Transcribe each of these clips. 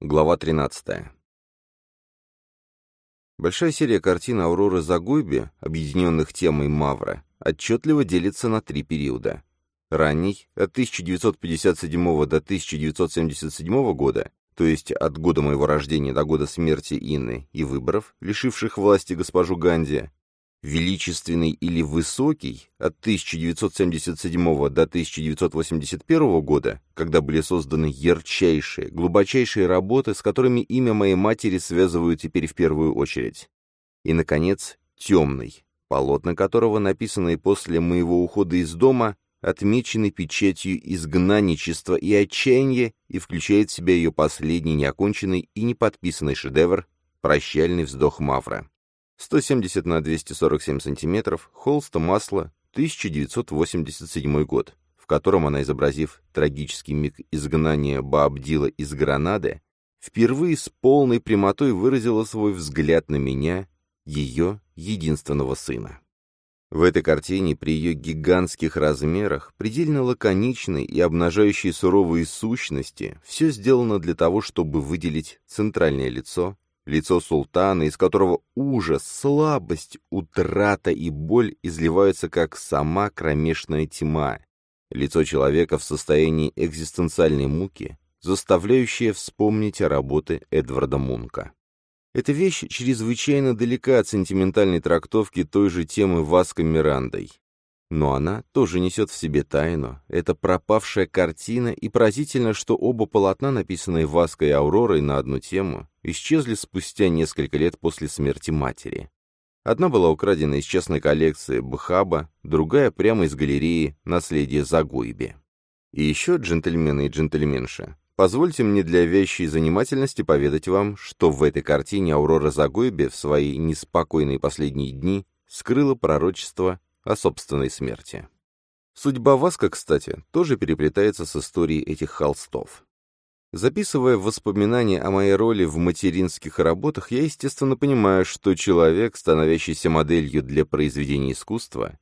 Глава 13. Большая серия картин Ауроры Загуйби, объединенных темой Мавра, отчетливо делится на три периода. Ранний, от 1957 до 1977 года, то есть от года моего рождения до года смерти Инны и выборов, лишивших власти госпожу Ганди, величественный или высокий от 1977 до 1981 года, когда были созданы ярчайшие, глубочайшие работы, с которыми имя моей матери связывают теперь в первую очередь. И, наконец, темный, полотна которого, написанные после моего ухода из дома, отмечены печатью изгнанничества и отчаяния и включает в себя ее последний неоконченный и неподписанный шедевр «Прощальный вздох Мавра». 170 на 247 сантиметров, холста масла, 1987 год, в котором она, изобразив трагический миг изгнания Баабдила из Гранады, впервые с полной прямотой выразила свой взгляд на меня, ее единственного сына. В этой картине при ее гигантских размерах, предельно лаконичной и обнажающей суровые сущности, все сделано для того, чтобы выделить центральное лицо, лицо султана, из которого ужас, слабость, утрата и боль изливаются как сама кромешная тьма, лицо человека в состоянии экзистенциальной муки, заставляющее вспомнить о работе Эдварда Мунка. Эта вещь чрезвычайно далека от сентиментальной трактовки той же темы Васко Мирандой. Но она тоже несет в себе тайну. Это пропавшая картина, и поразительно, что оба полотна, написанные Васко и Ауророй на одну тему, исчезли спустя несколько лет после смерти матери. Одна была украдена из частной коллекции Бхаба, другая прямо из галереи «Наследие Загуйби». И еще, джентльмены и джентльменши, позвольте мне для вещей занимательности поведать вам, что в этой картине Аурора Загуйби в свои неспокойные последние дни скрыла пророчество о собственной смерти. Судьба Васка, кстати, тоже переплетается с историей этих холстов. Записывая воспоминания о моей роли в материнских работах, я, естественно, понимаю, что человек, становящийся моделью для произведения искусства,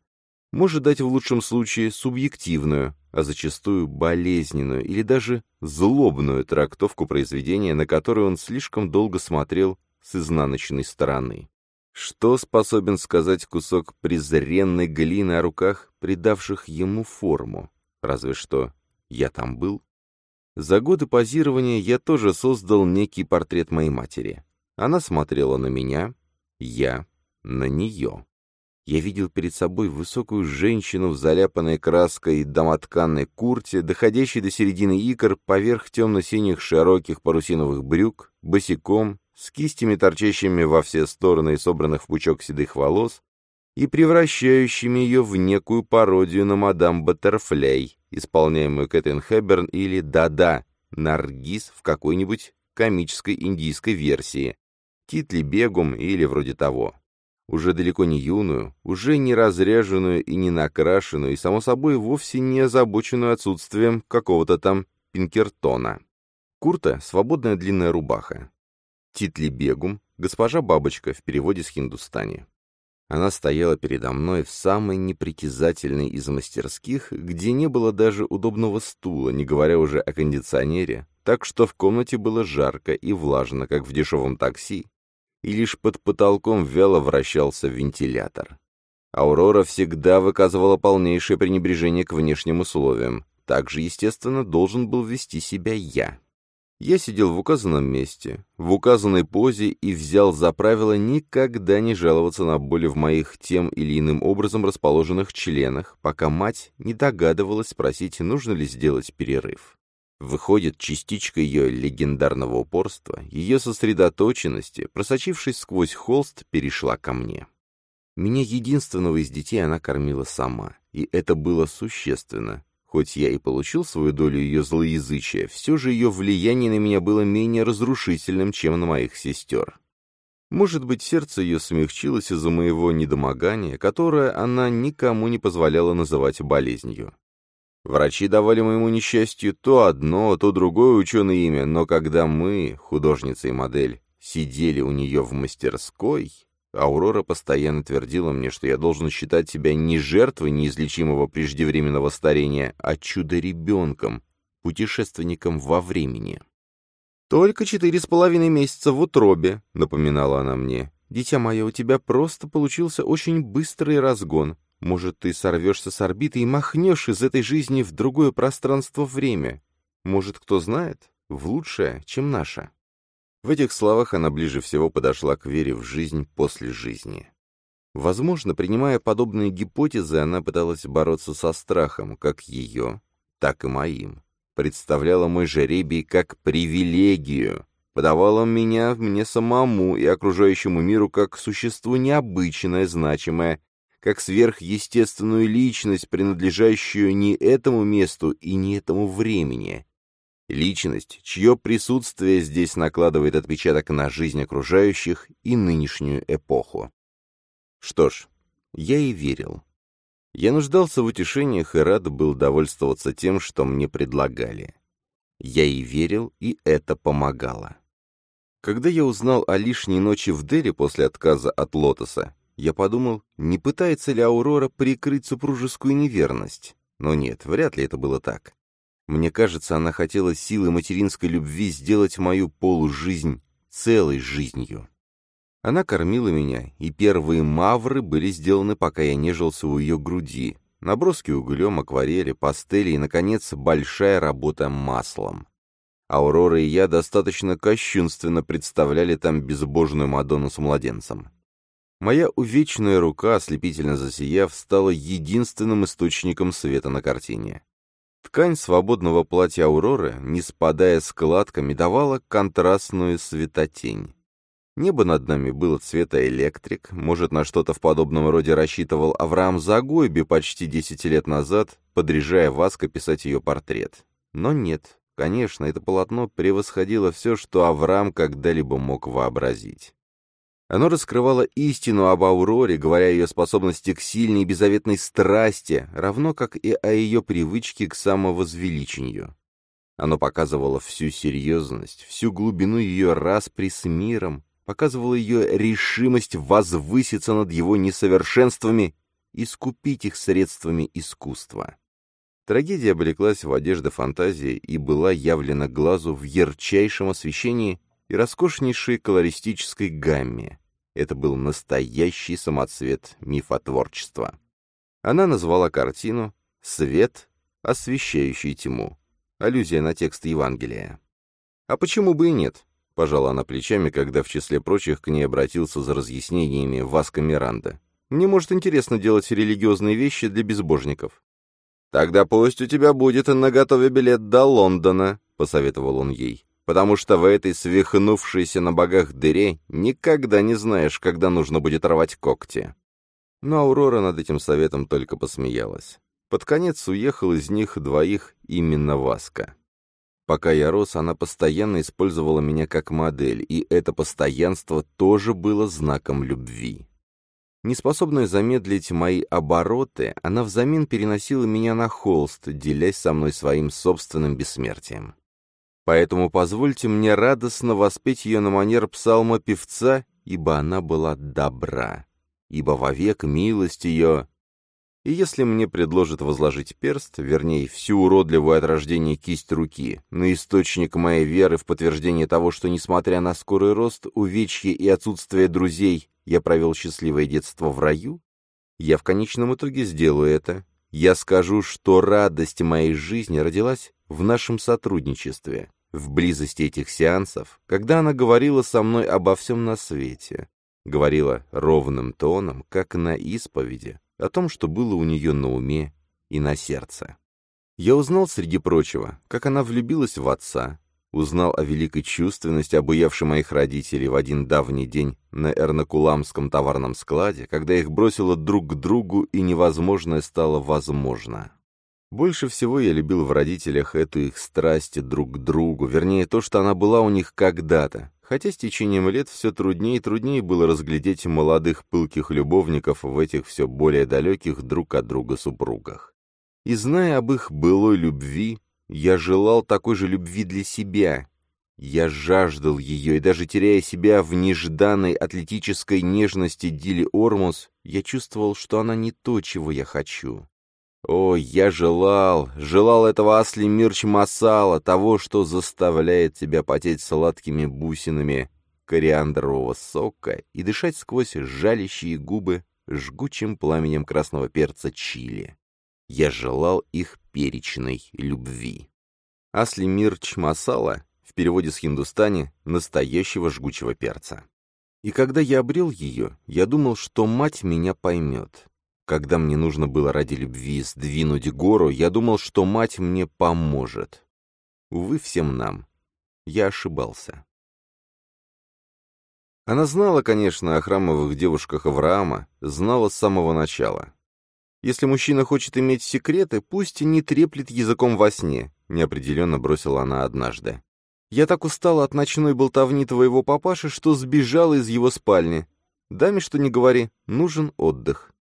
может дать в лучшем случае субъективную, а зачастую болезненную или даже злобную трактовку произведения, на которое он слишком долго смотрел с изнаночной стороны. Что способен сказать кусок презренной глины о руках, придавших ему форму? Разве что я там был. За годы позирования я тоже создал некий портрет моей матери. Она смотрела на меня, я на нее. Я видел перед собой высокую женщину в заляпанной краской домотканной курте, доходящей до середины икр поверх темно-синих широких парусиновых брюк, босиком, с кистями, торчащими во все стороны и собранных в пучок седых волос, и превращающими ее в некую пародию на мадам Баттерфляй, исполняемую Кэтрин Хэбберн или «Да-да», Наргиз в какой-нибудь комической индийской версии, Титли Бегум или вроде того. Уже далеко не юную, уже не разряженную и не накрашенную, и, само собой, вовсе не озабоченную отсутствием какого-то там пинкертона. Курта — свободная длинная рубаха. Титли Бегум, госпожа Бабочка в переводе с хиндустани. Она стояла передо мной в самой непритязательной из мастерских, где не было даже удобного стула, не говоря уже о кондиционере, так что в комнате было жарко и влажно, как в дешевом такси, и лишь под потолком вяло вращался вентилятор. Аурора всегда выказывала полнейшее пренебрежение к внешним условиям. Так же, естественно, должен был вести себя я. Я сидел в указанном месте, в указанной позе и взял за правило никогда не жаловаться на боли в моих тем или иным образом расположенных членах, пока мать не догадывалась спросить, нужно ли сделать перерыв. Выходит, частичка ее легендарного упорства, ее сосредоточенности, просочившись сквозь холст, перешла ко мне. Меня единственного из детей она кормила сама, и это было существенно, Хоть я и получил свою долю ее злоязычия, все же ее влияние на меня было менее разрушительным, чем на моих сестер. Может быть, сердце ее смягчилось из-за моего недомогания, которое она никому не позволяла называть болезнью. Врачи давали моему несчастью то одно, то другое ученое имя, но когда мы, художница и модель, сидели у нее в мастерской, Аурора постоянно твердила мне, что я должен считать себя не жертвой неизлечимого преждевременного старения, а чудо-ребенком, путешественником во времени. «Только четыре с половиной месяца в утробе», — напоминала она мне. «Дитя мое, у тебя просто получился очень быстрый разгон. Может, ты сорвешься с орбиты и махнешь из этой жизни в другое пространство-время. Может, кто знает, в лучшее, чем наше». В этих словах она ближе всего подошла к вере в жизнь после жизни. Возможно, принимая подобные гипотезы, она пыталась бороться со страхом, как ее, так и моим. Представляла мой жеребий как привилегию, подавала меня мне самому и окружающему миру как существо необычное, значимое, как сверхъестественную личность, принадлежащую не этому месту и не этому времени. Личность, чье присутствие здесь накладывает отпечаток на жизнь окружающих и нынешнюю эпоху. Что ж, я и верил. Я нуждался в утешениях и рад был довольствоваться тем, что мне предлагали. Я и верил, и это помогало. Когда я узнал о лишней ночи в Дели после отказа от Лотоса, я подумал, не пытается ли Аурора прикрыть супружескую неверность. Но нет, вряд ли это было так. Мне кажется, она хотела силой материнской любви сделать мою полужизнь целой жизнью. Она кормила меня, и первые мавры были сделаны, пока я нежился у ее груди. Наброски углем, акварели, пастели и, наконец, большая работа маслом. Аурора и я достаточно кощунственно представляли там безбожную Мадонну с младенцем. Моя увечная рука, ослепительно засияв, стала единственным источником света на картине. Ткань свободного платья Ауроры, не спадая складками, давала контрастную светотень. Небо над нами было цвета электрик, может, на что-то в подобном роде рассчитывал Авраам Загойби почти десять лет назад, подряжая Васка писать ее портрет. Но нет, конечно, это полотно превосходило все, что Авраам когда-либо мог вообразить. Оно раскрывало истину об Ауроре, говоря о ее способности к сильной и беззаветной страсти, равно как и о ее привычке к самовозвеличению. Оно показывало всю серьезность, всю глубину ее распри с миром, показывала ее решимость возвыситься над его несовершенствами и скупить их средствами искусства. Трагедия облеклась в одежды фантазии и была явлена глазу в ярчайшем освещении и роскошнейшей колористической гамме. Это был настоящий самоцвет мифотворчества. Она назвала картину «Свет, освещающий тьму». Аллюзия на текст Евангелия. А почему бы и нет? Пожала она плечами, когда в числе прочих к ней обратился за разъяснениями Васко Миранда. «Мне, может, интересно делать религиозные вещи для безбожников». «Тогда пусть у тебя будет наготове билет до Лондона», — посоветовал он ей, «потому что в этой свихнувшейся на богах дыре никогда не знаешь, когда нужно будет рвать когти». Но Аурора над этим советом только посмеялась. Под конец уехал из них двоих именно Васка. Пока я рос, она постоянно использовала меня как модель, и это постоянство тоже было знаком любви. Неспособная замедлить мои обороты, она взамен переносила меня на холст, делясь со мной своим собственным бессмертием. Поэтому позвольте мне радостно воспеть ее на манер псалма певца, ибо она была добра, ибо вовек милость ее и если мне предложат возложить перст, вернее, всю уродливую от рождения кисть руки, на источник моей веры в подтверждение того, что, несмотря на скорый рост, увечье и отсутствие друзей, я провел счастливое детство в раю, я в конечном итоге сделаю это. Я скажу, что радость моей жизни родилась в нашем сотрудничестве, в близости этих сеансов, когда она говорила со мной обо всем на свете, говорила ровным тоном, как на исповеди, о том, что было у нее на уме и на сердце. Я узнал, среди прочего, как она влюбилась в отца, узнал о великой чувственности, обуявшей моих родителей в один давний день на Эрнакуламском товарном складе, когда их бросило друг к другу и невозможное стало возможно. Больше всего я любил в родителях эту их страсть друг к другу, вернее, то, что она была у них когда-то, хотя с течением лет все труднее и труднее было разглядеть молодых пылких любовников в этих все более далеких друг от друга супругах. И зная об их былой любви, я желал такой же любви для себя. Я жаждал ее, и даже теряя себя в нежданной атлетической нежности Дили Ормус, я чувствовал, что она не то, чего я хочу. О, я желал, желал этого Асли Мирч Масала, того, что заставляет тебя потеть сладкими бусинами кориандрового сока и дышать сквозь жалящие губы жгучим пламенем красного перца чили. Я желал их перечной любви. Асли Мирч Масала в переводе с хиндустани настоящего жгучего перца. И когда я обрел ее, я думал, что мать меня поймет. Когда мне нужно было ради любви сдвинуть гору, я думал, что мать мне поможет. Увы, всем нам. Я ошибался. Она знала, конечно, о храмовых девушках Авраама, знала с самого начала. Если мужчина хочет иметь секреты, пусть не треплет языком во сне, неопределенно бросила она однажды. Я так устала от ночной болтовни твоего папаши, что сбежала из его спальни. Даме, что не говори, нужен отдых.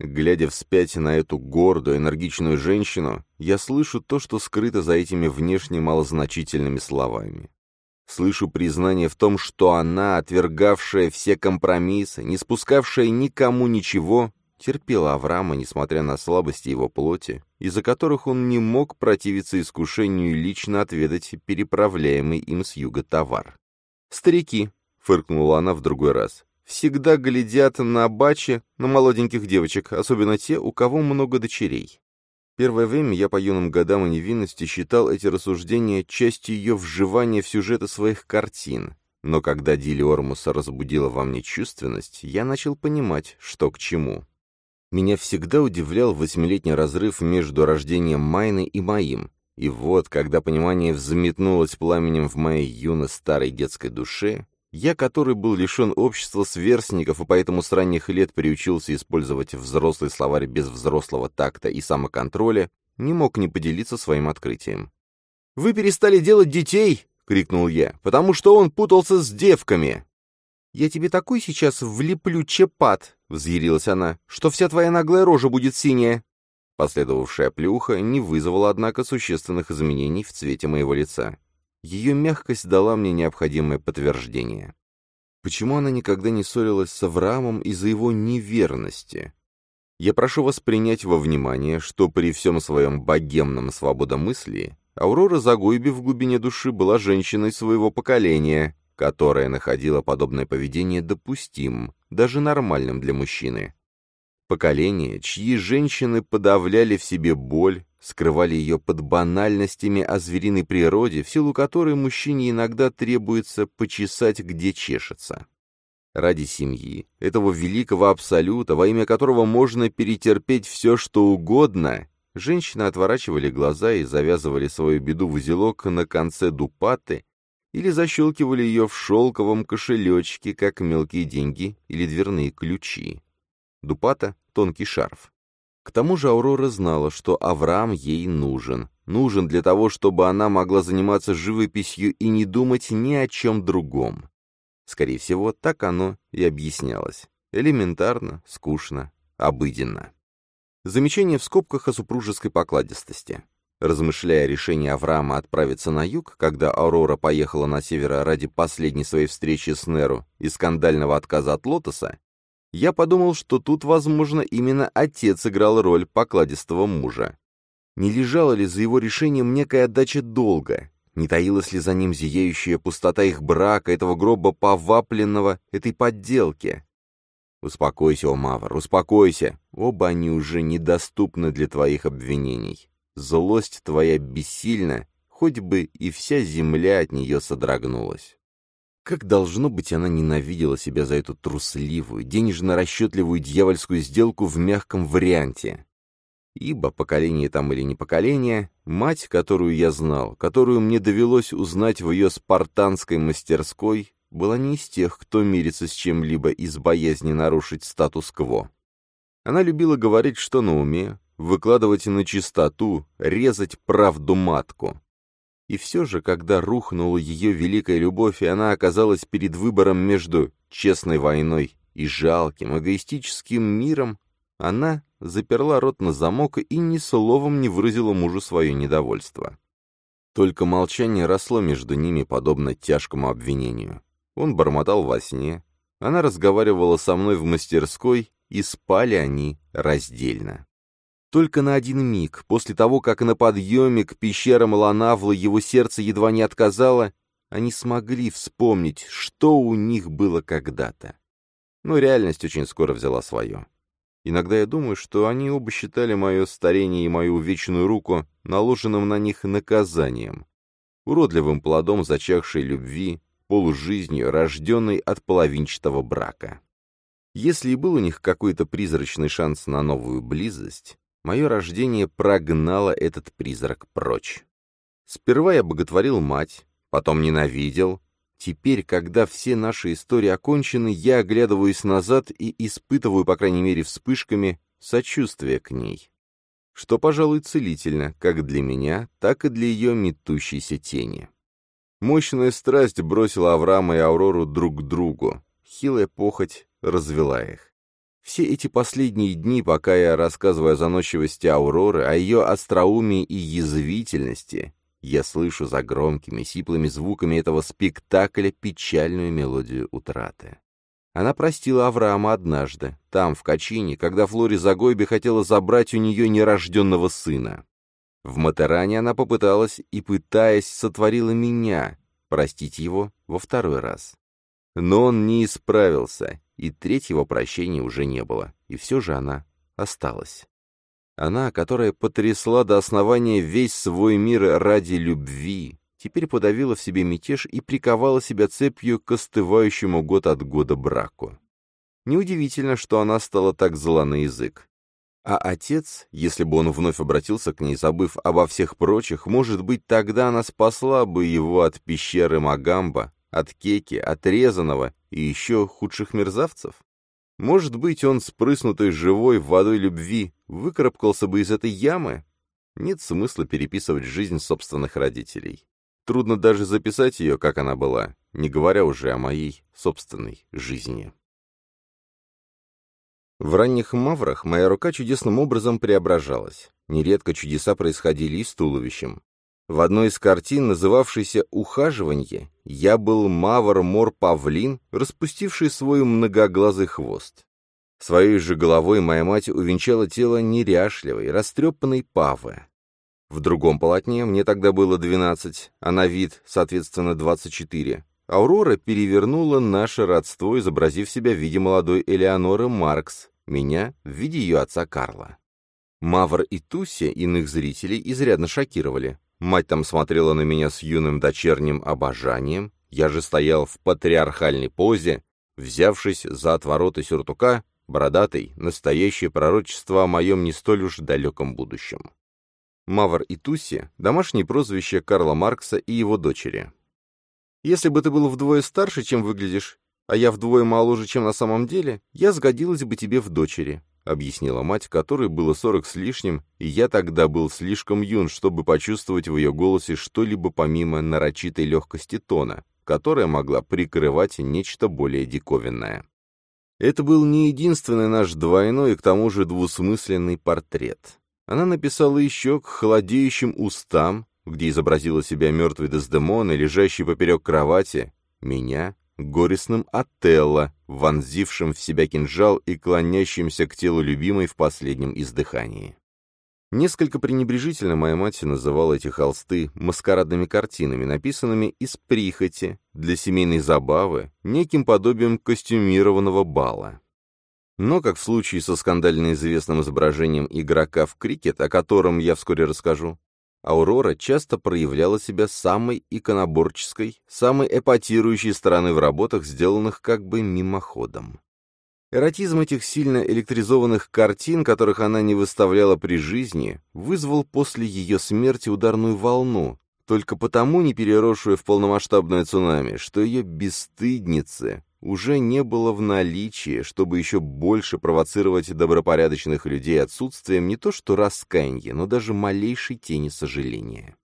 Глядя вспять на эту гордую, энергичную женщину, я слышу то, что скрыто за этими внешне малозначительными словами. Слышу признание в том, что она, отвергавшая все компромиссы, не спускавшая никому ничего, терпела Авраама, несмотря на слабости его плоти, из-за которых он не мог противиться искушению лично отведать переправляемый им с юга товар. «Старики», — фыркнула она в другой раз, всегда глядят на баче, на молоденьких девочек, особенно те, у кого много дочерей. Первое время я по юным годам и невинности считал эти рассуждения частью ее вживания в сюжеты своих картин, но когда Дили Ормуса разбудила во мне чувственность, я начал понимать, что к чему. Меня всегда удивлял восьмилетний разрыв между рождением Майны и моим, и вот, когда понимание взметнулось пламенем в моей юно-старой детской душе, я, который был лишен общества сверстников и поэтому с ранних лет приучился использовать взрослый словарь без взрослого такта и самоконтроля, не мог не поделиться своим открытием. «Вы перестали делать детей!» — крикнул я, — «потому что он путался с девками!» «Я тебе такой сейчас влеплю чепат!» — взъярилась она, — «что вся твоя наглая рожа будет синяя!» Последовавшая плюха не вызвала, однако, существенных изменений в цвете моего лица. Ее мягкость дала мне необходимое подтверждение. Почему она никогда не ссорилась с Авраамом из-за его неверности? Я прошу вас принять во внимание, что при всем своем богемном свободомыслии Аурора Загойби в глубине души была женщиной своего поколения, которая находила подобное поведение допустимым, даже нормальным для мужчины. Поколение, чьи женщины подавляли в себе боль, скрывали ее под банальностями о звериной природе, в силу которой мужчине иногда требуется почесать, где чешется. Ради семьи, этого великого абсолюта, во имя которого можно перетерпеть все, что угодно, женщины отворачивали глаза и завязывали свою беду в узелок на конце дупаты или защелкивали ее в шелковом кошелечке, как мелкие деньги или дверные ключи. Дупата — тонкий шарф. К тому же Аурора знала, что Авраам ей нужен. Нужен для того, чтобы она могла заниматься живописью и не думать ни о чем другом. Скорее всего, так оно и объяснялось. Элементарно, скучно, обыденно. Замечание в скобках о супружеской покладистости. Размышляя о решении Авраама отправиться на юг, когда Аурора поехала на север ради последней своей встречи с Неру и скандального отказа от Лотоса, я подумал, что тут, возможно, именно отец играл роль покладистого мужа. Не лежала ли за его решением некая отдача долга? Не таилась ли за ним зияющая пустота их брака, этого гроба повапленного, этой подделки? Успокойся, о Мавр, успокойся. Оба они уже недоступны для твоих обвинений. Злость твоя бессильна, хоть бы и вся земля от нее содрогнулась. Как должно быть, она ненавидела себя за эту трусливую, денежно-расчетливую дьявольскую сделку в мягком варианте. Ибо, поколение там или не поколение, мать, которую я знал, которую мне довелось узнать в ее спартанской мастерской, была не из тех, кто мирится с чем-либо из боязни нарушить статус-кво. Она любила говорить, что на уме, выкладывать на чистоту, резать правду матку. И все же, когда рухнула ее великая любовь, и она оказалась перед выбором между честной войной и жалким, эгоистическим миром, она заперла рот на замок и ни словом не выразила мужу свое недовольство. Только молчание росло между ними, подобно тяжкому обвинению. Он бормотал во сне, она разговаривала со мной в мастерской, и спали они раздельно. Только на один миг, после того, как на подъеме к пещерам Ланавла его сердце едва не отказало, они смогли вспомнить, что у них было когда-то. Но реальность очень скоро взяла свое. Иногда я думаю, что они оба считали мое старение и мою вечную руку наложенным на них наказанием, уродливым плодом зачахшей любви, полужизнью, рожденной от половинчатого брака. Если и был у них какой-то призрачный шанс на новую близость, мое рождение прогнало этот призрак прочь. Сперва я боготворил мать, потом ненавидел, Теперь, когда все наши истории окончены, я оглядываюсь назад и испытываю, по крайней мере вспышками, сочувствие к ней. Что, пожалуй, целительно, как для меня, так и для ее метущейся тени. Мощная страсть бросила Авраама и Аурору друг к другу. Хилая похоть развела их. Все эти последние дни, пока я рассказываю о заносчивости Ауроры, о ее остроумии и язвительности, я слышу за громкими, сиплыми звуками этого спектакля печальную мелодию утраты. Она простила Авраама однажды, там, в Качине, когда Флори Загойби хотела забрать у нее нерожденного сына. В Матеране она попыталась и, пытаясь, сотворила меня, простить его во второй раз. Но он не исправился, и третьего прощения уже не было, и все же она осталась. Она, которая потрясла до основания весь свой мир ради любви, теперь подавила в себе мятеж и приковала себя цепью к остывающему год от года браку. Неудивительно, что она стала так зла на язык. А отец, если бы он вновь обратился к ней, забыв обо всех прочих, может быть, тогда она спасла бы его от пещеры Магамба, от Кеки, отрезанного и еще худших мерзавцев? Может быть, он, спрыснутый живой водой любви, выкарабкался бы из этой ямы? Нет смысла переписывать жизнь собственных родителей. Трудно даже записать ее, как она была, не говоря уже о моей собственной жизни. В ранних маврах моя рука чудесным образом преображалась. Нередко чудеса происходили и с туловищем. В одной из картин, называвшейся «Ухаживанье», я был мавр-мор-павлин, распустивший свой многоглазый хвост. Своей же головой моя мать увенчала тело неряшливой, растрепанной павы. В другом полотне, мне тогда было двенадцать, а на вид, соответственно, двадцать четыре, Аурора перевернула наше родство, изобразив себя в виде молодой Элеоноры Маркс, меня в виде ее отца Карла. Мавр и Туся иных зрителей изрядно шокировали. Мать там смотрела на меня с юным дочерним обожанием, я же стоял в патриархальной позе, взявшись за отвороты сюртука, бородатый, настоящее пророчество о моем не столь уж далеком будущем. Мавр и Туси — домашнее прозвище Карла Маркса и его дочери. «Если бы ты был вдвое старше, чем выглядишь, а я вдвое моложе, чем на самом деле, я сгодилась бы тебе в дочери», — объяснила мать, которой было сорок с лишним, и я тогда был слишком юн, чтобы почувствовать в ее голосе что-либо помимо нарочитой легкости тона, которая могла прикрывать нечто более диковинное. Это был не единственный наш двойной и к тому же двусмысленный портрет. Она написала еще к холодеющим устам, где изобразила себя мертвой Дездемоной, лежащей поперек кровати, меня, горестным Отелло, вонзившим в себя кинжал и клонящимся к телу любимой в последнем издыхании. Несколько пренебрежительно моя мать называла эти холсты маскарадными картинами, написанными из прихоти, для семейной забавы, неким подобием костюмированного бала. Но, как в случае со скандально известным изображением игрока в крикет, о котором я вскоре расскажу, Аурора часто проявляла себя самой иконоборческой, самой эпатирующей стороны в работах, сделанных как бы мимоходом. Эротизм этих сильно электризованных картин, которых она не выставляла при жизни, вызвал после ее смерти ударную волну, только потому не переросшую в полномасштабное цунами, что ее бесстыдницы уже не было в наличии, чтобы еще больше провоцировать добропорядочных людей отсутствием не то что раскаяния, но даже малейшей тени сожаления.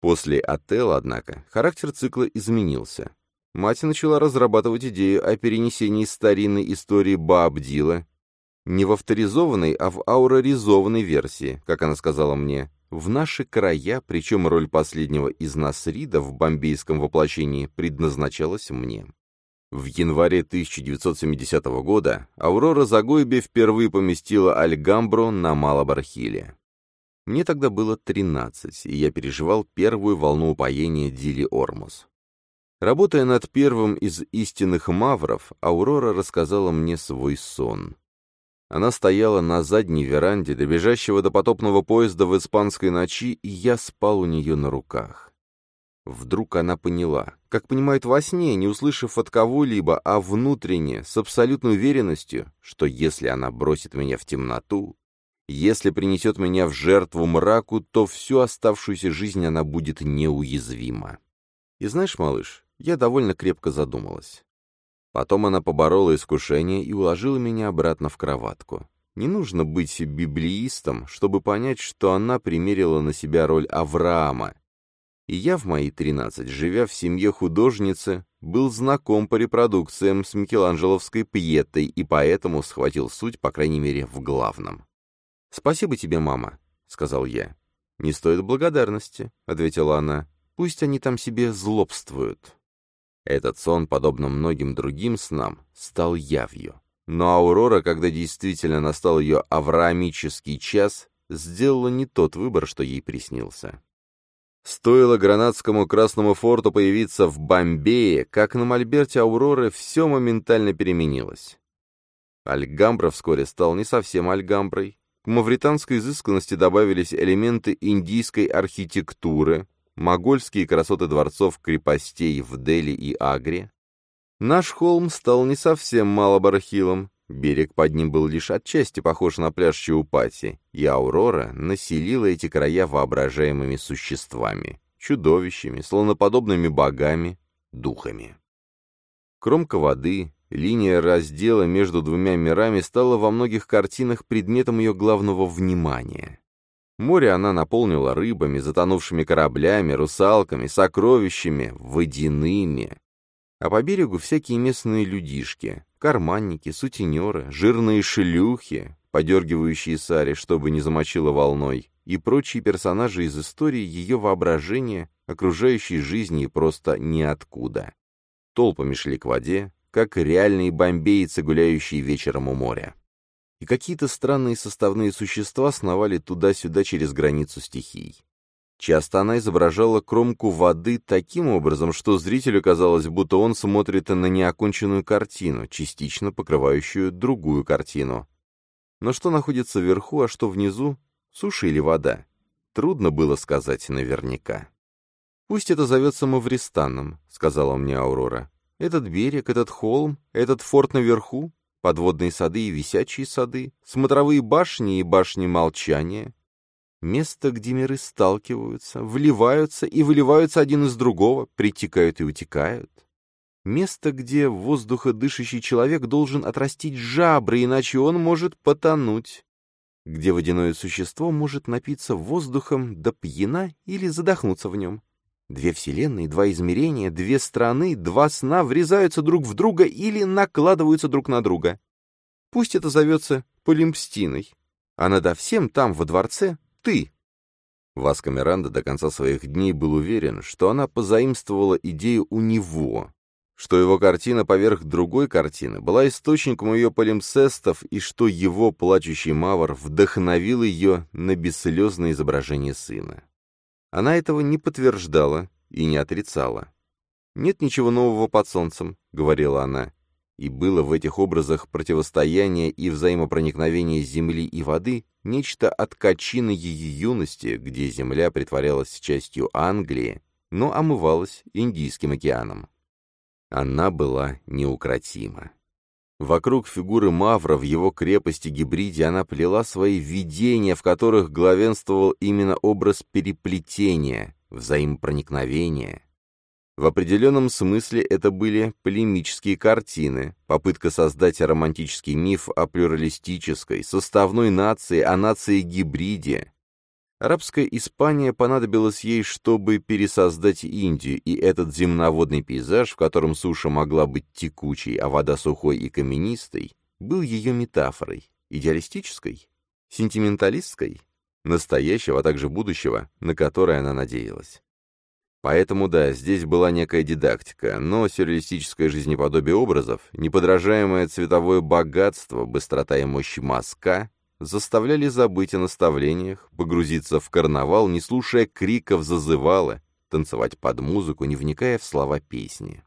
После Отелла, однако, характер цикла изменился. Мать начала разрабатывать идею о перенесении старинной истории Баабдила не в авторизованной, а в ауроризованной версии, как она сказала мне, в наши края, причем роль последнего из нас Рида в бомбейском воплощении предназначалась мне. В январе 1970 года Аурора Загойбе впервые поместила Альгамбру на Малобархиле. Мне тогда было 13, и я переживал первую волну упоения Дили Ормус. Работая над первым из истинных мавров, Аурора рассказала мне свой сон. Она стояла на задней веранде, добежащего до потопного поезда в испанской ночи, и я спал у нее на руках. Вдруг она поняла, как понимают во сне, не услышав от кого-либо, а внутренне, с абсолютной уверенностью, что если она бросит меня в темноту, если принесет меня в жертву мраку, то всю оставшуюся жизнь она будет неуязвима. И знаешь, малыш, я довольно крепко задумалась. Потом она поборола искушение и уложила меня обратно в кроватку. Не нужно быть библеистом, чтобы понять, что она примерила на себя роль Авраама. И я в мои тринадцать, живя в семье художницы, был знаком по репродукциям с Микеланджеловской пьетой и поэтому схватил суть, по крайней мере, в главном. «Спасибо тебе, мама», — сказал я. «Не стоит благодарности», — ответила она. «Пусть они там себе злобствуют». Этот сон, подобно многим другим снам, стал явью. Но Аурора, когда действительно настал ее авраамический час, сделала не тот выбор, что ей приснился. Стоило гранатскому Красному форту появиться в Бомбее, как на мольберте Ауроры все моментально переменилось. Альгамбра вскоре стал не совсем Альгамброй. К мавританской изысканности добавились элементы индийской архитектуры, могольские красоты дворцов-крепостей в Дели и Агре. Наш холм стал не совсем малобархилом, берег под ним был лишь отчасти похож на пляж Чаупати, и Аурора населила эти края воображаемыми существами, чудовищами, слоноподобными богами, духами. Кромка воды, линия раздела между двумя мирами стала во многих картинах предметом ее главного внимания. Море она наполнила рыбами, затонувшими кораблями, русалками, сокровищами, водяными. А по берегу всякие местные людишки, карманники, сутенеры, жирные шлюхи, подергивающие Саре, чтобы не замочила волной, и прочие персонажи из истории ее воображения, окружающей жизни просто ниоткуда. Толпами шли к воде, как реальные бомбейцы, гуляющие вечером у моря и какие-то странные составные существа сновали туда-сюда через границу стихий. Часто она изображала кромку воды таким образом, что зрителю казалось, будто он смотрит на неоконченную картину, частично покрывающую другую картину. Но что находится вверху, а что внизу, суша или вода, трудно было сказать наверняка. «Пусть это зовется Мавристаном», — сказала мне Аурора. «Этот берег, этот холм, этот форт наверху подводные сады и висячие сады, смотровые башни и башни молчания. Место, где миры сталкиваются, вливаются и выливаются один из другого, притекают и утекают. Место, где воздуходышащий человек должен отрастить жабры, иначе он может потонуть. Где водяное существо может напиться воздухом до пьяна или задохнуться в нем. Две вселенные, два измерения, две страны, два сна врезаются друг в друга или накладываются друг на друга. Пусть это зовется Полимпстиной, а надо всем там, во дворце, ты. Васко Миранда до конца своих дней был уверен, что она позаимствовала идею у него, что его картина поверх другой картины была источником ее полимсестов и что его плачущий мавр вдохновил ее на бесслезное изображение сына. Она этого не подтверждала и не отрицала. «Нет ничего нового под солнцем», — говорила она. И было в этих образах противостояние и взаимопроникновение земли и воды нечто от качины ее юности, где земля притворялась частью Англии, но омывалась Индийским океаном. Она была неукротима. Вокруг фигуры Мавра в его крепости-гибриде она плела свои видения, в которых главенствовал именно образ переплетения, взаимопроникновения. В определенном смысле это были полемические картины, попытка создать романтический миф о плюралистической, составной нации, о нации-гибриде, Арабская Испания понадобилась ей, чтобы пересоздать Индию, и этот земноводный пейзаж, в котором суша могла быть текучей, а вода сухой и каменистой, был ее метафорой, идеалистической, сентименталистской, настоящего, а также будущего, на которое она надеялась. Поэтому да, здесь была некая дидактика, но сюрреалистическое жизнеподобие образов, неподражаемое цветовое богатство, быстрота и мощь мазка заставляли забыть о наставлениях, погрузиться в карнавал, не слушая криков зазывала, танцевать под музыку, не вникая в слова песни.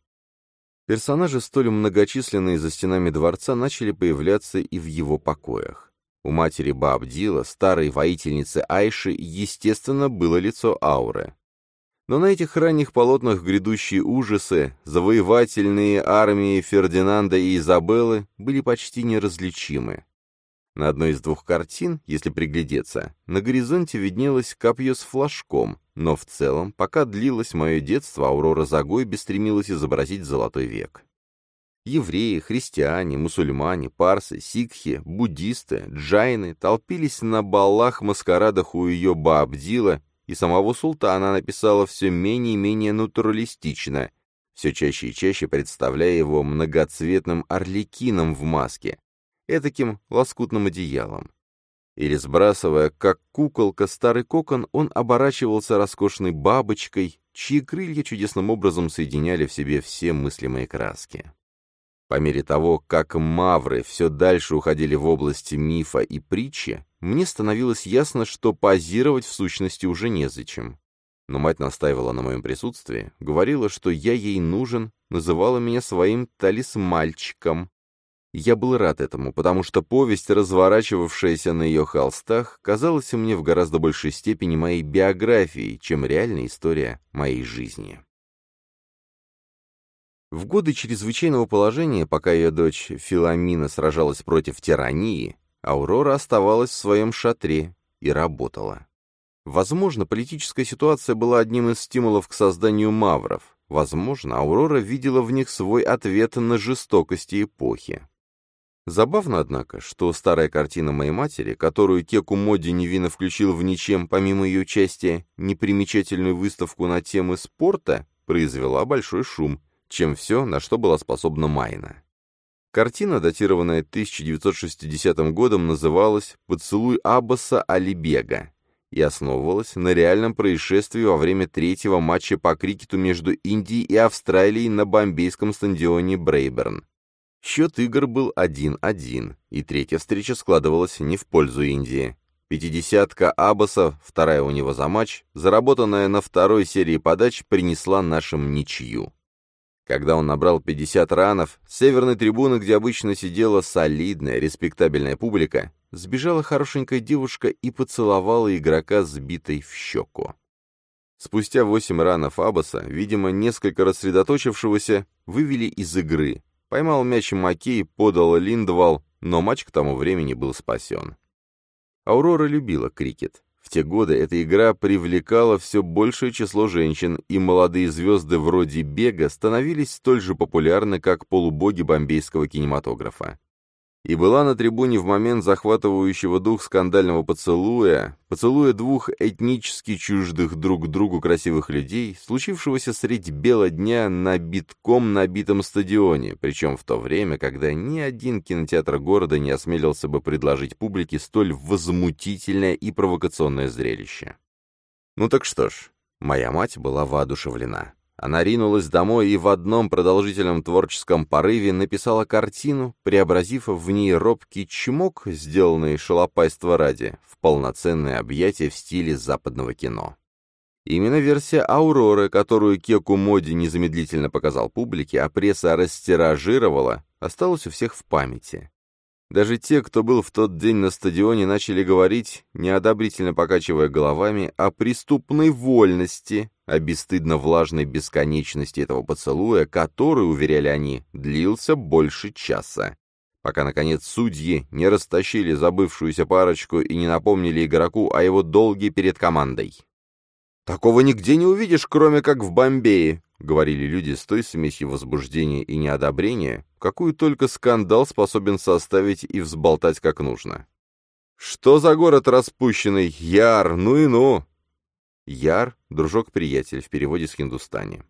Персонажи, столь многочисленные за стенами дворца, начали появляться и в его покоях. У матери Баабдила, старой воительницы Айши, естественно, было лицо ауры. Но на этих ранних полотнах грядущие ужасы, завоевательные армии Фердинанда и Изабеллы были почти неразличимы. На одной из двух картин, если приглядеться, на горизонте виднелось копье с флажком, но в целом, пока длилось мое детство, Аурора Загойби стремилась изобразить золотой век. Евреи, христиане, мусульмане, парсы, сикхи, буддисты, джайны толпились на балах-маскарадах у ее Баабдила и самого султана написала все менее и менее натуралистично, все чаще и чаще представляя его многоцветным орликином в маске, этаким лоскутным одеялом. Или сбрасывая, как куколка, старый кокон, он оборачивался роскошной бабочкой, чьи крылья чудесным образом соединяли в себе все мыслимые краски. По мере того, как мавры все дальше уходили в области мифа и притчи, мне становилось ясно, что позировать в сущности уже незачем. Но мать настаивала на моем присутствии, говорила, что я ей нужен, называла меня своим талисмальчиком. Я был рад этому, потому что повесть, разворачивавшаяся на ее холстах, казалась мне в гораздо большей степени моей биографией, чем реальная история моей жизни. В годы чрезвычайного положения, пока ее дочь Филамина сражалась против тирании, Аурора оставалась в своем шатре и работала. Возможно, политическая ситуация была одним из стимулов к созданию мавров. Возможно, Аурора видела в них свой ответ на жестокости эпохи. Забавно, однако, что старая картина моей матери, которую Кеку Моди невинно включил в ничем, помимо ее участия, непримечательную выставку на темы спорта, произвела большой шум, чем все, на что была способна Майна. Картина, датированная 1960 годом, называлась «Поцелуй Аббаса Алибега» и основывалась на реальном происшествии во время третьего матча по крикету между Индией и Австралией на бомбейском стадионе Брейберн. Счет игр был 1-1, и третья встреча складывалась не в пользу Индии. Пятидесятка Аббаса, вторая у него за матч, заработанная на второй серии подач, принесла нашим ничью. Когда он набрал 50 ранов, северной трибуны, где обычно сидела солидная, респектабельная публика, сбежала хорошенькая девушка и поцеловала игрока, сбитой в щеку. Спустя восемь ранов Аббаса, видимо, несколько рассредоточившегося, вывели из игры. Поймал мяч Макей, подал Линдвал, но матч к тому времени был спасен. Аурора любила крикет. В те годы эта игра привлекала все большее число женщин, и молодые звезды вроде Бега становились столь же популярны, как полубоги бомбейского кинематографа. И была на трибуне в момент захватывающего дух скандального поцелуя, поцелуя двух этнически чуждых друг другу красивых людей, случившегося средь бела дня на битком набитом стадионе, причем в то время, когда ни один кинотеатр города не осмелился бы предложить публике столь возмутительное и провокационное зрелище. Ну так что ж, моя мать была воодушевлена. Она ринулась домой и в одном продолжительном творческом порыве написала картину, преобразив в ней робкий чмок, сделанный шалопайство ради, в полноценное объятие в стиле западного кино. Именно версия «Ауроры», которую Кеку Моди незамедлительно показал публике, а пресса растиражировала, осталась у всех в памяти. Даже те, кто был в тот день на стадионе, начали говорить, неодобрительно покачивая головами, о преступной вольности, о бесстыдно влажной бесконечности этого поцелуя, который, уверяли они, длился больше часа. Пока, наконец, судьи не растащили забывшуюся парочку и не напомнили игроку о его долге перед командой. «Такого нигде не увидишь, кроме как в Бомбее», — говорили люди с той смесью возбуждения и неодобрения, какую только скандал способен составить и взболтать как нужно. «Что за город распущенный? Яр, ну и ну!» Яр — дружок-приятель в переводе с хиндустани.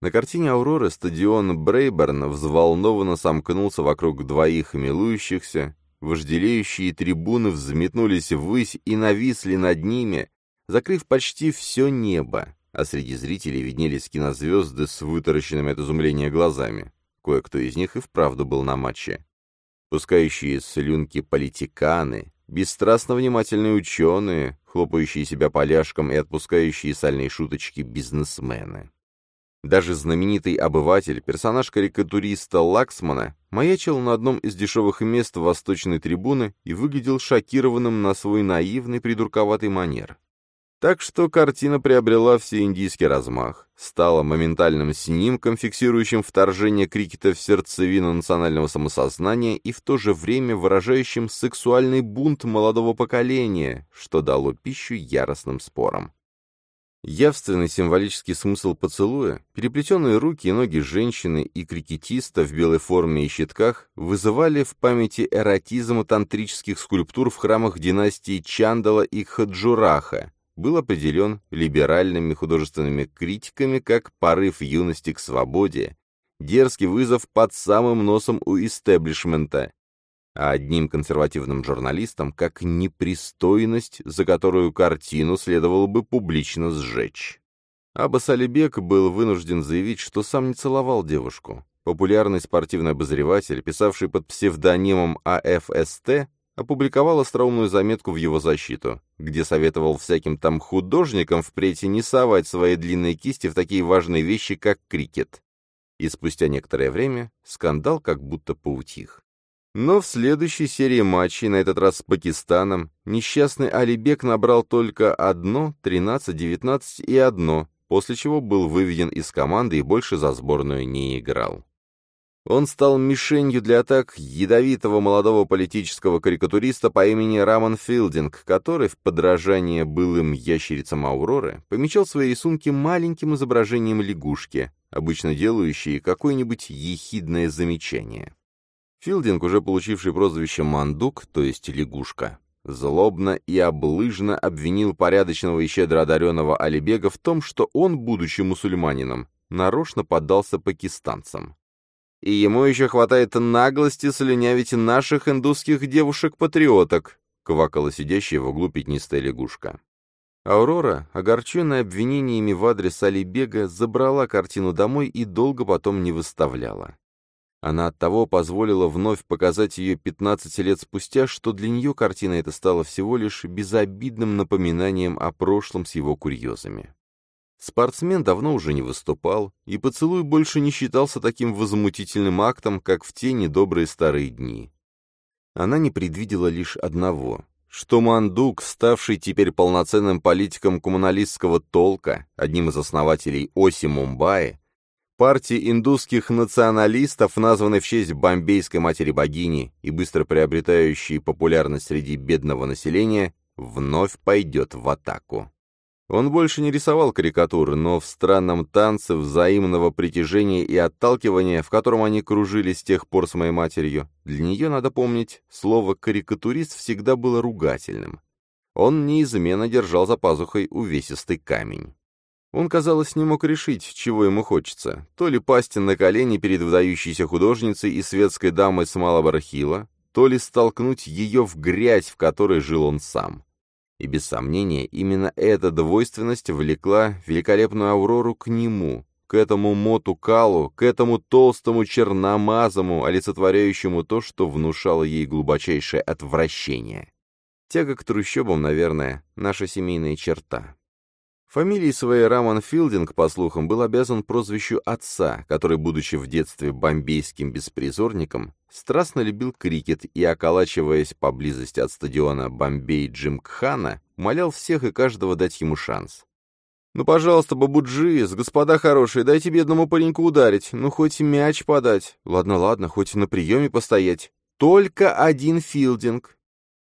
На картине «Ауроры» стадион Брейберн взволнованно сомкнулся вокруг двоих милующихся, вожделеющие трибуны взметнулись ввысь и нависли над ними, закрыв почти все небо, а среди зрителей виднелись кинозвезды с вытаращенными от изумления глазами. Кое-кто из них и вправду был на матче. Пускающие слюнки политиканы, бесстрастно внимательные ученые, хлопающие себя поляшком и отпускающие сальные шуточки бизнесмены. Даже знаменитый обыватель, персонаж карикатуриста Лаксмана, маячил на одном из дешевых мест восточной трибуны и выглядел шокированным на свой наивный придурковатый манер. Так что картина приобрела всеиндийский размах, стала моментальным снимком, фиксирующим вторжение крикета в сердцевину национального самосознания и в то же время выражающим сексуальный бунт молодого поколения, что дало пищу яростным спорам. Явственный символический смысл поцелуя, переплетенные руки и ноги женщины и крикетиста в белой форме и щитках вызывали в памяти эротизм тантрических скульптур в храмах династии Чандала и Хаджураха, был определен либеральными художественными критиками как порыв юности к свободе, дерзкий вызов под самым носом у истеблишмента, а одним консервативным журналистом как непристойность, за которую картину следовало бы публично сжечь. Аббас Алибек был вынужден заявить, что сам не целовал девушку. Популярный спортивный обозреватель, писавший под псевдонимом АФСТ, опубликовал остроумную заметку в его защиту, где советовал всяким там художникам впредь не совать свои длинные кисти в такие важные вещи, как крикет. И спустя некоторое время скандал как будто поутих. Но в следующей серии матчей, на этот раз с Пакистаном, несчастный Алибек набрал только одно, 13-19 и одно, после чего был выведен из команды и больше за сборную не играл. Он стал мишенью для атак ядовитого молодого политического карикатуриста по имени Рамон Филдинг, который, в подражание былым ящерицам Ауроры, помечал свои рисунки маленьким изображением лягушки, обычно делающей какое-нибудь ехидное замечание. Филдинг, уже получивший прозвище «Мандук», то есть «лягушка», злобно и облыжно обвинил порядочного и щедро одаренного Алибега в том, что он, будучи мусульманином, нарочно поддался пакистанцам. И ему еще хватает наглости слюнявить наших индусских девушек-патриоток, квакала сидящая в углу пятнистая лягушка. Аурора, огорченная обвинениями в адрес Алибега, забрала картину домой и долго потом не выставляла. Она оттого позволила вновь показать ее 15 лет спустя, что для нее картина эта стала всего лишь безобидным напоминанием о прошлом с его курьезами. Спортсмен давно уже не выступал, и поцелуй больше не считался таким возмутительным актом, как в те недобрые старые дни. Она не предвидела лишь одного, что Мандук, ставший теперь полноценным политиком коммуналистского толка, одним из основателей оси Мумбаи, партии индусских националистов, названной в честь бомбейской матери-богини и быстро приобретающей популярность среди бедного населения, вновь пойдет в атаку. Он больше не рисовал карикатуры, но в странном танце взаимного притяжения и отталкивания, в котором они кружили с тех пор с моей матерью, для нее, надо помнить, слово «карикатурист» всегда было ругательным. Он неизменно держал за пазухой увесистый камень. Он, казалось, не мог решить, чего ему хочется. То ли пасть на колени перед выдающейся художницей и светской дамой с Малобархила, то ли столкнуть ее в грязь, в которой жил он сам. И без сомнения, именно эта двойственность влекла великолепную Аурору к нему, к этому Моту Калу, к этому толстому черномазому, олицетворяющему то, что внушало ей глубочайшее отвращение. Тяга к трущобам, наверное, наша семейная черта. Фамилией своей Раман Филдинг, по слухам, был обязан прозвищу отца, который, будучи в детстве бомбейским беспризорником, страстно любил крикет и, околачиваясь поблизости от стадиона Бомбей Джимкхана, умолял всех и каждого дать ему шанс. «Ну, пожалуйста, бабуджиес, господа хорошие, дайте бедному пареньку ударить, ну, хоть мяч подать. Ладно-ладно, хоть на приеме постоять. Только один филдинг,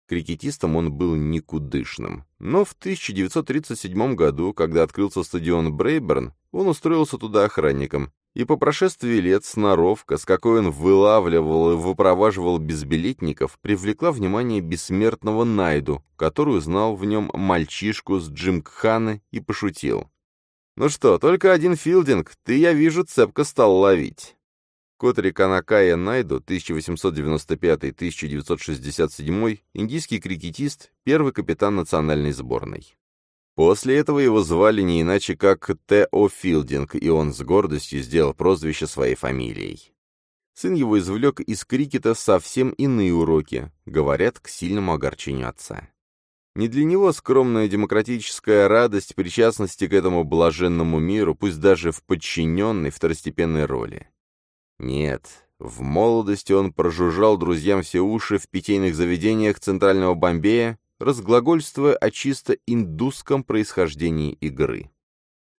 Крикетистом он был никудышным. Но в 1937 году, когда открылся стадион Брейберн, он устроился туда охранником, и по прошествии лет сноровка, с какой он вылавливал и выпроваживал безбилетников, привлекла внимание бессмертного Найду, который знал в нем мальчишку с Джимкхана и пошутил. «Ну что, только один филдинг, ты, я вижу, цепко стал ловить». Котри Канакая Найду, 1895-1967, индийский крикетист, первый капитан национальной сборной. После этого его звали не иначе, как Т.О. Филдинг, и он с гордостью сделал прозвище своей фамилией. Сын его извлек из крикета совсем иные уроки, говорят, к сильному огорчению отца. Не для него скромная демократическая радость причастности к этому блаженному миру, пусть даже в подчиненной второстепенной роли. Нет, в молодости он прожужжал друзьям все уши в питейных заведениях Центрального Бомбея, разглагольствуя о чисто индусском происхождении игры.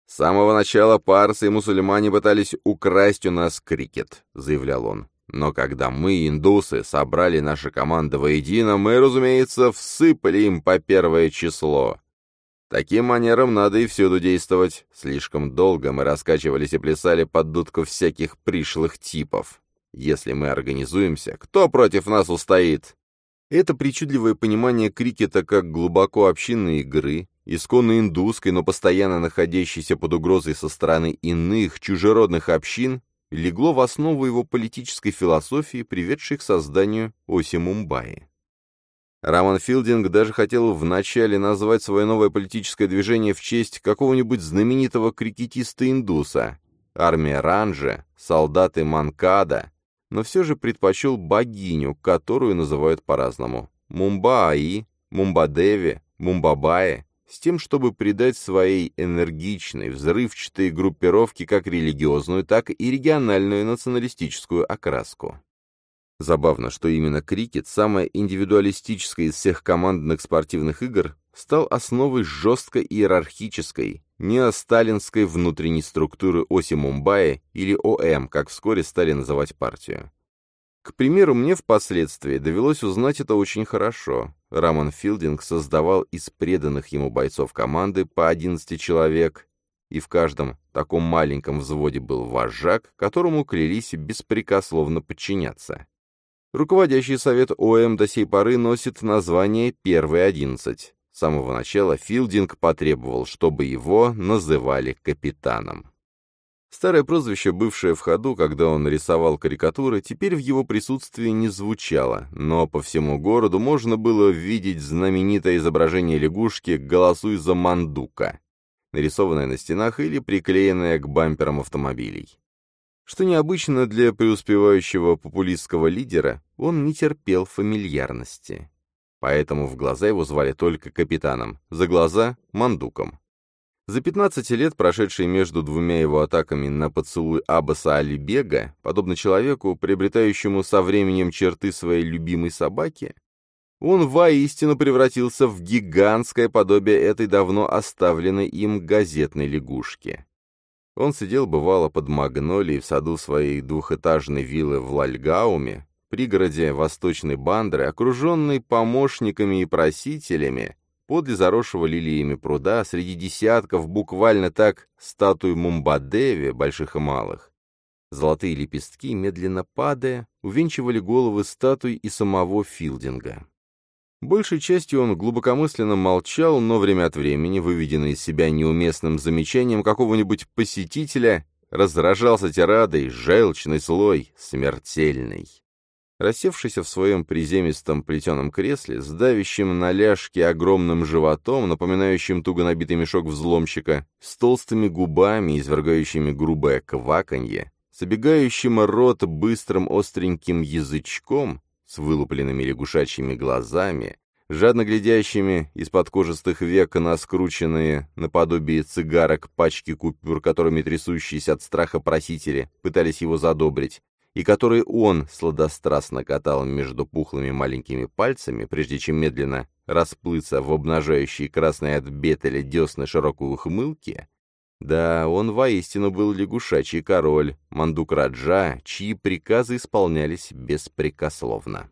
«С самого начала парсы и мусульмане пытались украсть у нас крикет», — заявлял он. «Но когда мы, индусы, собрали наши команды воедино, мы, разумеется, всыпали им по первое число. Таким манером надо и всюду действовать. Слишком долго мы раскачивались и плясали под дудку всяких пришлых типов. Если мы организуемся, кто против нас устоит?» Это причудливое понимание крикета как глубоко общинной игры, исконно индусской, но постоянно находящейся под угрозой со стороны иных, чужеродных общин, легло в основу его политической философии, приведшей к созданию оси Мумбаи. Раман Филдинг даже хотел вначале назвать свое новое политическое движение в честь какого-нибудь знаменитого крикетиста-индуса, армия Ранжа, солдаты Манкада, но все же предпочел богиню, которую называют по-разному – Мумбаи, Мумбадеви, Мумбабае, с тем, чтобы придать своей энергичной, взрывчатой группировке как религиозную, так и региональную националистическую окраску. Забавно, что именно крикет, самая индивидуалистическая из всех командных спортивных игр, стал основой жесткой иерархической, неосталинской внутренней структуры оси Мумбаи или ОМ, как вскоре стали называть партию. К примеру, мне впоследствии довелось узнать это очень хорошо. Рамон Филдинг создавал из преданных ему бойцов команды по 11 человек, и в каждом таком маленьком взводе был вожак, которому клялись беспрекословно подчиняться. Руководящий совет ОМ до сей поры носит название «Первый одиннадцать». С самого начала Филдинг потребовал, чтобы его называли капитаном. Старое прозвище, бывшее в ходу, когда он рисовал карикатуры, теперь в его присутствии не звучало, но по всему городу можно было видеть знаменитое изображение лягушки «Голосуй за Мандука», нарисованное на стенах или приклеенное к бамперам автомобилей. Что необычно для преуспевающего популистского лидера, он не терпел фамильярности. Поэтому в глаза его звали только капитаном, за глаза — Мандуком. За 15 лет, прошедшие между двумя его атаками на поцелуй Аббаса Алибега, подобно человеку, приобретающему со временем черты своей любимой собаки, он воистину превратился в гигантское подобие этой давно оставленной им газетной лягушки. Он сидел, бывало, под магнолией в саду своей двухэтажной виллы в Лальгауме, пригороде Восточной Бандры, окруженный помощниками и просителями, подле заросшего лилиями пруда, среди десятков, буквально так, статуй Мумбадеви, больших и малых. Золотые лепестки, медленно падая, увенчивали головы статуй и самого Филдинга. Большей частью он глубокомысленно молчал, но время от времени, выведенный из себя неуместным замечанием какого-нибудь посетителя, раздражался тирадой, желчный слой, смертельный. Рассевшийся в своем приземистом плетеном кресле, с давящим на ляжке огромным животом, напоминающим туго набитый мешок взломщика, с толстыми губами, извергающими грубое кваканье, с обегающим рот быстрым остреньким язычком, с вылупленными лягушачьими глазами, жадно глядящими из-под кожистых век на скрученные, наподобие цигарок, пачки купюр, которыми трясущиеся от страха просители пытались его задобрить, и которые он сладострастно катал между пухлыми маленькими пальцами, прежде чем медленно расплыться в обнажающей красной от бетеля десны широкой ухмылке, да, он воистину был лягушачий король, Мандук Раджа, чьи приказы исполнялись беспрекословно.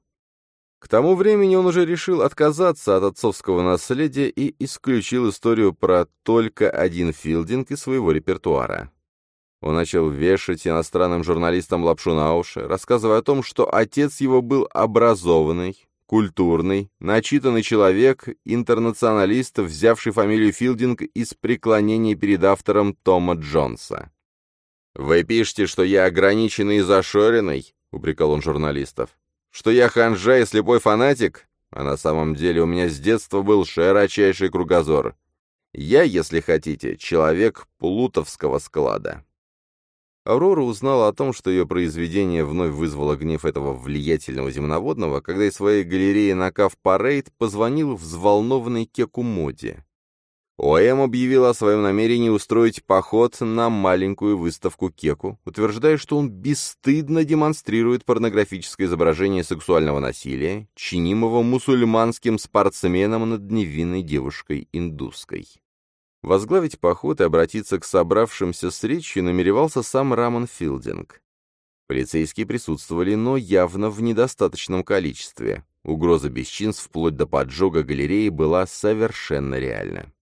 К тому времени он уже решил отказаться от отцовского наследия и исключил историю про только один филдинг из своего репертуара. Он начал вешать иностранным журналистам лапшу на уши, рассказывая о том, что отец его был образованный, культурный, начитанный человек, интернационалист, взявший фамилию Филдинг из преклонения перед автором Тома Джонса. «Вы пишете, что я ограниченный и зашоренный?» — упрекал он журналистов. «Что я ханжа и слепой фанатик? А на самом деле у меня с детства был широчайший кругозор. Я, если хотите, человек плутовского склада. Аврора узнала о том, что ее произведение вновь вызвало гнев этого влиятельного земноводного, когда из своей галереи на Кав-Парейд позвонил взволнованный Кеку Моди. ОМ объявил о своем намерении устроить поход на маленькую выставку Кеку, утверждая, что он бесстыдно демонстрирует порнографическое изображение сексуального насилия, чинимого мусульманским спортсменом над невинной девушкой-индуской. Возглавить поход и обратиться к собравшимся с речью намеревался сам Рамон Филдинг. Полицейские присутствовали, но явно в недостаточном количестве. Угроза бесчинств вплоть до поджога галереи была совершенно реальна.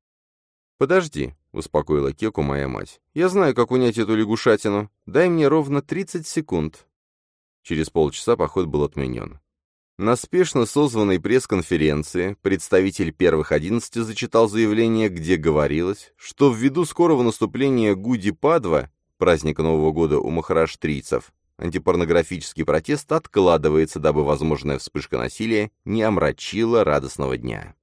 «Подожди», — успокоила Кеку моя мать. «Я знаю, как унять эту лягушатину. Дай мне ровно 30 секунд». Через полчаса поход был отменен. На спешно созванной пресс-конференции представитель первых одиннадцати зачитал заявление, где говорилось, что ввиду скорого наступления Гуди-Падва, праздника Нового года у махараштрийцев, антипорнографический протест откладывается, дабы возможная вспышка насилия не омрачила радостного дня.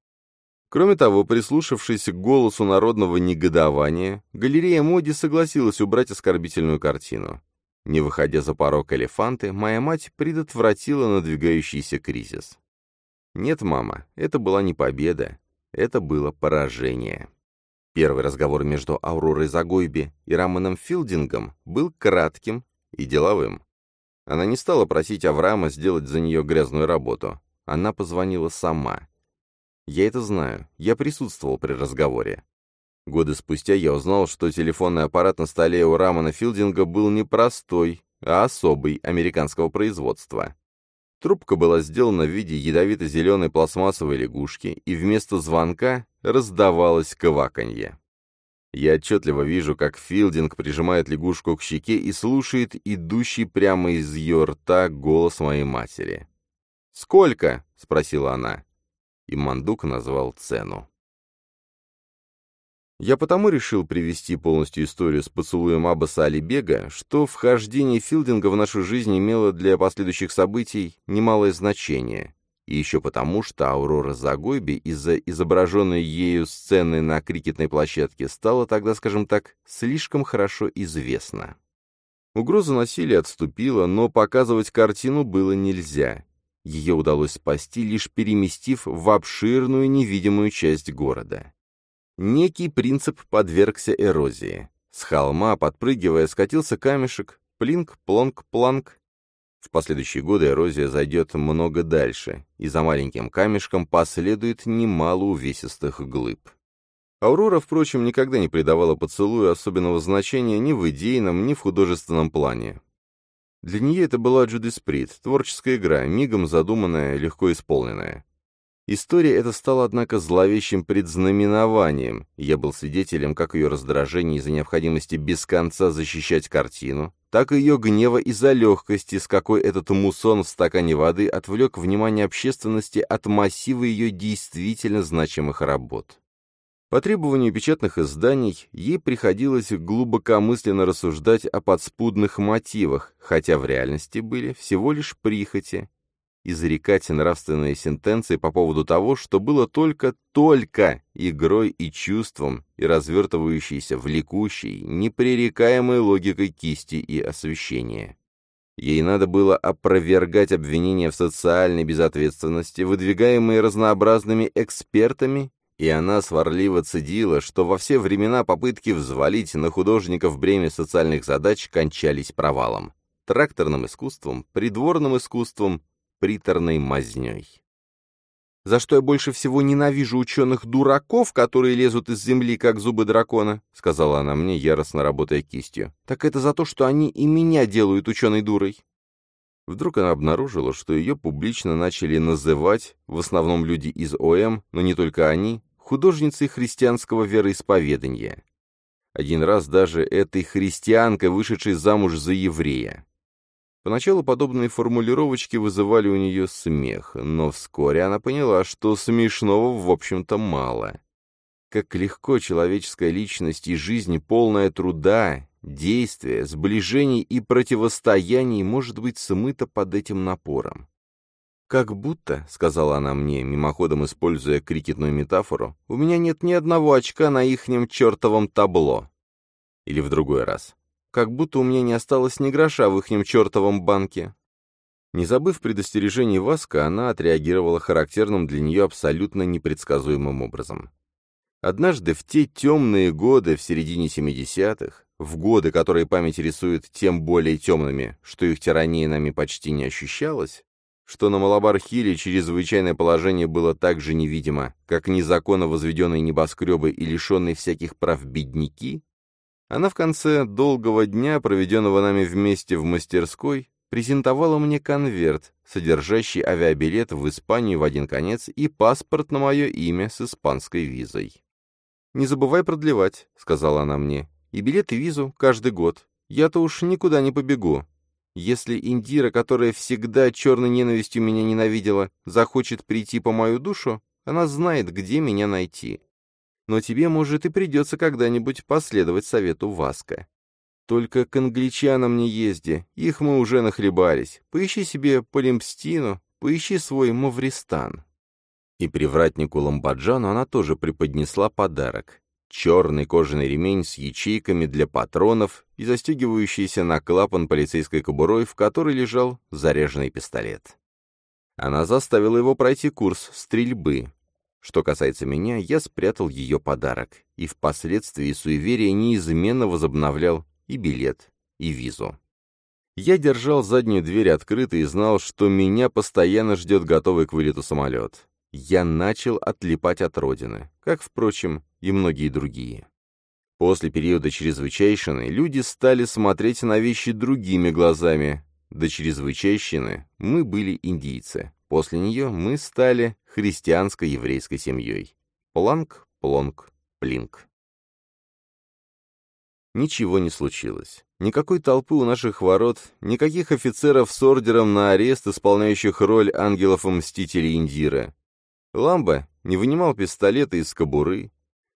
Кроме того, прислушавшись к голосу народного негодования, галерея Моди согласилась убрать оскорбительную картину. Не выходя за порог элефанты, моя мать предотвратила надвигающийся кризис. Нет, мама, это была не победа, это было поражение. Первый разговор между Ауророй Загойби и Раманом Филдингом был кратким и деловым. Она не стала просить Авраама сделать за нее грязную работу. Она позвонила сама. Я это знаю, я присутствовал при разговоре. Годы спустя я узнал, что телефонный аппарат на столе у Рамана Филдинга был не простой, а особый, американского производства. Трубка была сделана в виде ядовито-зеленой пластмассовой лягушки, и вместо звонка раздавалось кваканье. Я отчетливо вижу, как Филдинг прижимает лягушку к щеке и слушает идущий прямо из ее рта голос моей матери. «Сколько?» — спросила она. И Мандук назвал цену. Я потому решил привести полностью историю с поцелуем Аббаса Алибега, что вхождение Филдинга в нашу жизнь имело для последующих событий немалое значение. И еще потому, что Аурора Загойби из-за изображенной ею сцены на крикетной площадке стала тогда, скажем так, слишком хорошо известна. Угроза насилия отступила, но показывать картину было нельзя. Ее удалось спасти, лишь переместив в обширную невидимую часть города. Некий принцип подвергся эрозии. С холма, подпрыгивая, скатился камешек, плинк, плонк, планк. В последующие годы эрозия зайдет много дальше, и за маленьким камешком последует немало увесистых глыб. Аурора, впрочем, никогда не придавала поцелую особенного значения ни в идейном, ни в художественном плане. Для нее это была Джудисприт, творческая игра, мигом задуманная, легко исполненная. История эта стала, однако, зловещим предзнаменованием, я был свидетелем как ее раздражения из-за необходимости без конца защищать картину, так и ее гнева из-за легкости, с какой этот мусон в стакане воды отвлек внимание общественности от массива ее действительно значимых работ. По требованию печатных изданий ей приходилось глубокомысленно рассуждать о подспудных мотивах, хотя в реальности были всего лишь прихоти, изрекать нравственные сентенции по поводу того, что было только-только игрой и чувством, и развертывающейся влекущей, непререкаемой логикой кисти и освещения. Ей надо было опровергать обвинения в социальной безответственности, выдвигаемые разнообразными экспертами, и она сварливо цедила, что во все времена попытки взвалить на художников бремя социальных задач кончались провалом. Тракторным искусством, придворным искусством, приторной мазней. «За что я больше всего ненавижу ученых-дураков, которые лезут из земли, как зубы дракона», — сказала она мне, яростно работая кистью, — «так это за то, что они и меня делают ученой-дурой». Вдруг она обнаружила, что ее публично начали называть, в основном люди из ОМ, но не только они, художницей христианского вероисповедания. Один раз даже этой христианкой, вышедшей замуж за еврея. Поначалу подобные формулировочки вызывали у нее смех, но вскоре она поняла, что смешного, в общем-то, мало. Как легко человеческая личность и жизнь, полная труда, действия, сближений и противостояний, может быть смыта под этим напором. «Как будто», — сказала она мне, мимоходом используя крикетную метафору, «у меня нет ни одного очка на ихнем чертовом табло». Или в другой раз. «Как будто у меня не осталось ни гроша в ихнем чертовом банке». Не забыв предостережений Васка, она отреагировала характерным для нее абсолютно непредсказуемым образом. Однажды в те темные годы в середине 70-х, в годы, которые память рисует тем более темными, что их тирания нами почти не ощущалась, что на Малабар-Хилле чрезвычайное положение было так же невидимо, как незаконно возведенные небоскребы и лишенные всяких прав бедняки, она в конце долгого дня, проведенного нами вместе в мастерской, презентовала мне конверт, содержащий авиабилет в Испанию в один конец и паспорт на мое имя с испанской визой. «Не забывай продлевать», — сказала она мне, — «и билет и визу каждый год. Я-то уж никуда не побегу. Если Индира, которая всегда черной ненавистью меня ненавидела, захочет прийти по мою душу, она знает, где меня найти. Но тебе, может, и придется когда-нибудь последовать совету Васка. Только к англичанам не езди, их мы уже нахлебались. Поищи себе Полимпстину, поищи свой Мавристан. И привратнику Ламбаджану она тоже преподнесла подарок черный кожаный ремень с ячейками для патронов и застегивающийся на клапан полицейской кобурой, в которой лежал заряженный пистолет. Она заставила его пройти курс стрельбы. Что касается меня, я спрятал ее подарок, и впоследствии суеверия неизменно возобновлял и билет, и визу. Я держал заднюю дверь открытой и знал, что меня постоянно ждет готовый к вылету самолет. Я начал отлипать от родины, как, впрочем, и многие другие. После периода чрезвычайщины люди стали смотреть на вещи другими глазами. До чрезвычайщины мы были индийцы. После нее мы стали христианско-еврейской семьей. Планк, плонк, плинк. Ничего не случилось. Никакой толпы у наших ворот, никаких офицеров с ордером на арест, исполняющих роль ангелов-мстителей Индира. Ламба не вынимал пистолета из кобуры,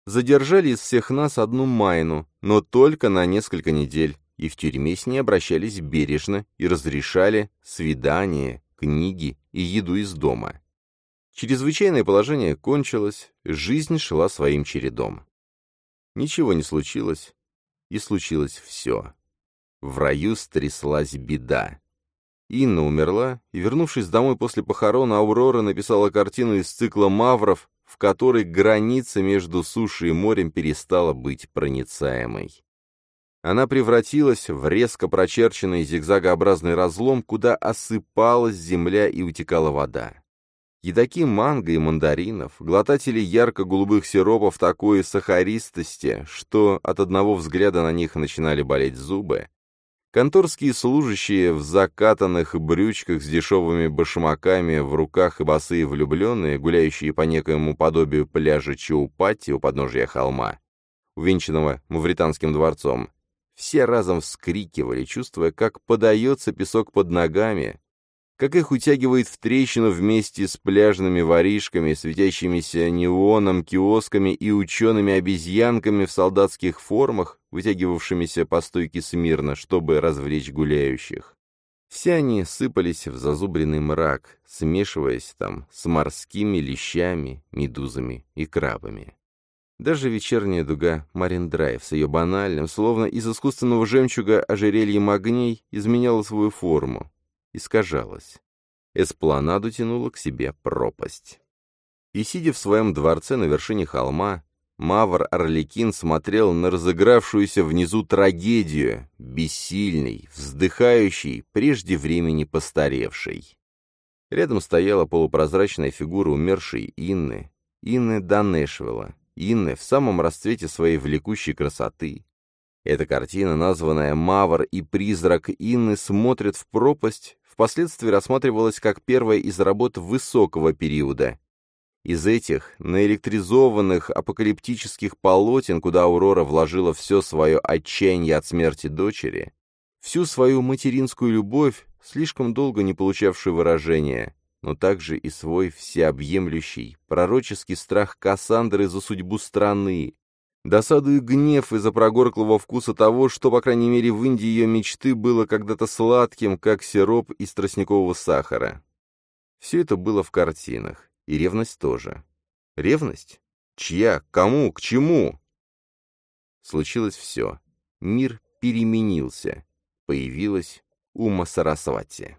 Задержали из всех нас одну Майну, но только на несколько недель, и в тюрьме с ней обращались бережно и разрешали свидания, книги и еду из дома. Чрезвычайное положение кончилось, жизнь шла своим чередом. Ничего не случилось, и случилось все. В раю стряслась беда. Инна умерла, и, вернувшись домой после похорон, Аурора написала картину из цикла «Мавров», в которой граница между сушей и морем перестала быть проницаемой. Она превратилась в резко прочерченный зигзагообразный разлом, куда осыпалась земля и утекала вода. Едоки манго и мандаринов, глотатели ярко-голубых сиропов такой сахаристости, что от одного взгляда на них начинали болеть зубы, Конторские служащие в закатанных брючках с дешевыми башмаками в руках и босые влюбленные, гуляющие по некоему подобию пляжа Чаупати у подножия холма, увенчанного Мавританским дворцом, все разом вскрикивали, чувствуя, как подается песок под ногами, как их утягивает в трещину вместе с пляжными воришками, светящимися неоном, киосками и учеными-обезьянками в солдатских формах, вытягивавшимися по стойке смирно, чтобы развлечь гуляющих. Все они сыпались в зазубренный мрак, смешиваясь там с морскими лещами, медузами и крабами. Даже вечерняя дуга Марин-Драйв с ее банальным, словно из искусственного жемчуга ожерельем огней, изменяла свою форму, искажалась. Эспланаду тянула к себе пропасть. И, сидя в своем дворце на вершине холма, Мавр Орликин смотрел на разыгравшуюся внизу трагедию, бессильный, вздыхающий, прежде времени постаревший. Рядом стояла полупрозрачная фигура умершей Инны, Инны Данешвилла, Инны в самом расцвете своей влекущей красоты, эта картина, названная «Мавр и призрак Инны смотрят в пропасть», впоследствии рассматривалась как первая из работ высокого периода. Из этих наэлектризованных апокалиптических полотен, куда Аурора вложила все свое отчаяние от смерти дочери, всю свою материнскую любовь, слишком долго не получавшую выражения, но также и свой всеобъемлющий, пророческий страх Кассандры за судьбу страны, Досаду и гнев из-за прогорклого вкуса того, что, по крайней мере, в Индии ее мечты было когда-то сладким, как сироп из тростникового сахара. Все это было в картинах, и ревность тоже. Ревность? Чья? Кому? К чему? Случилось все. Мир переменился. Появилась Ума Сарасвати.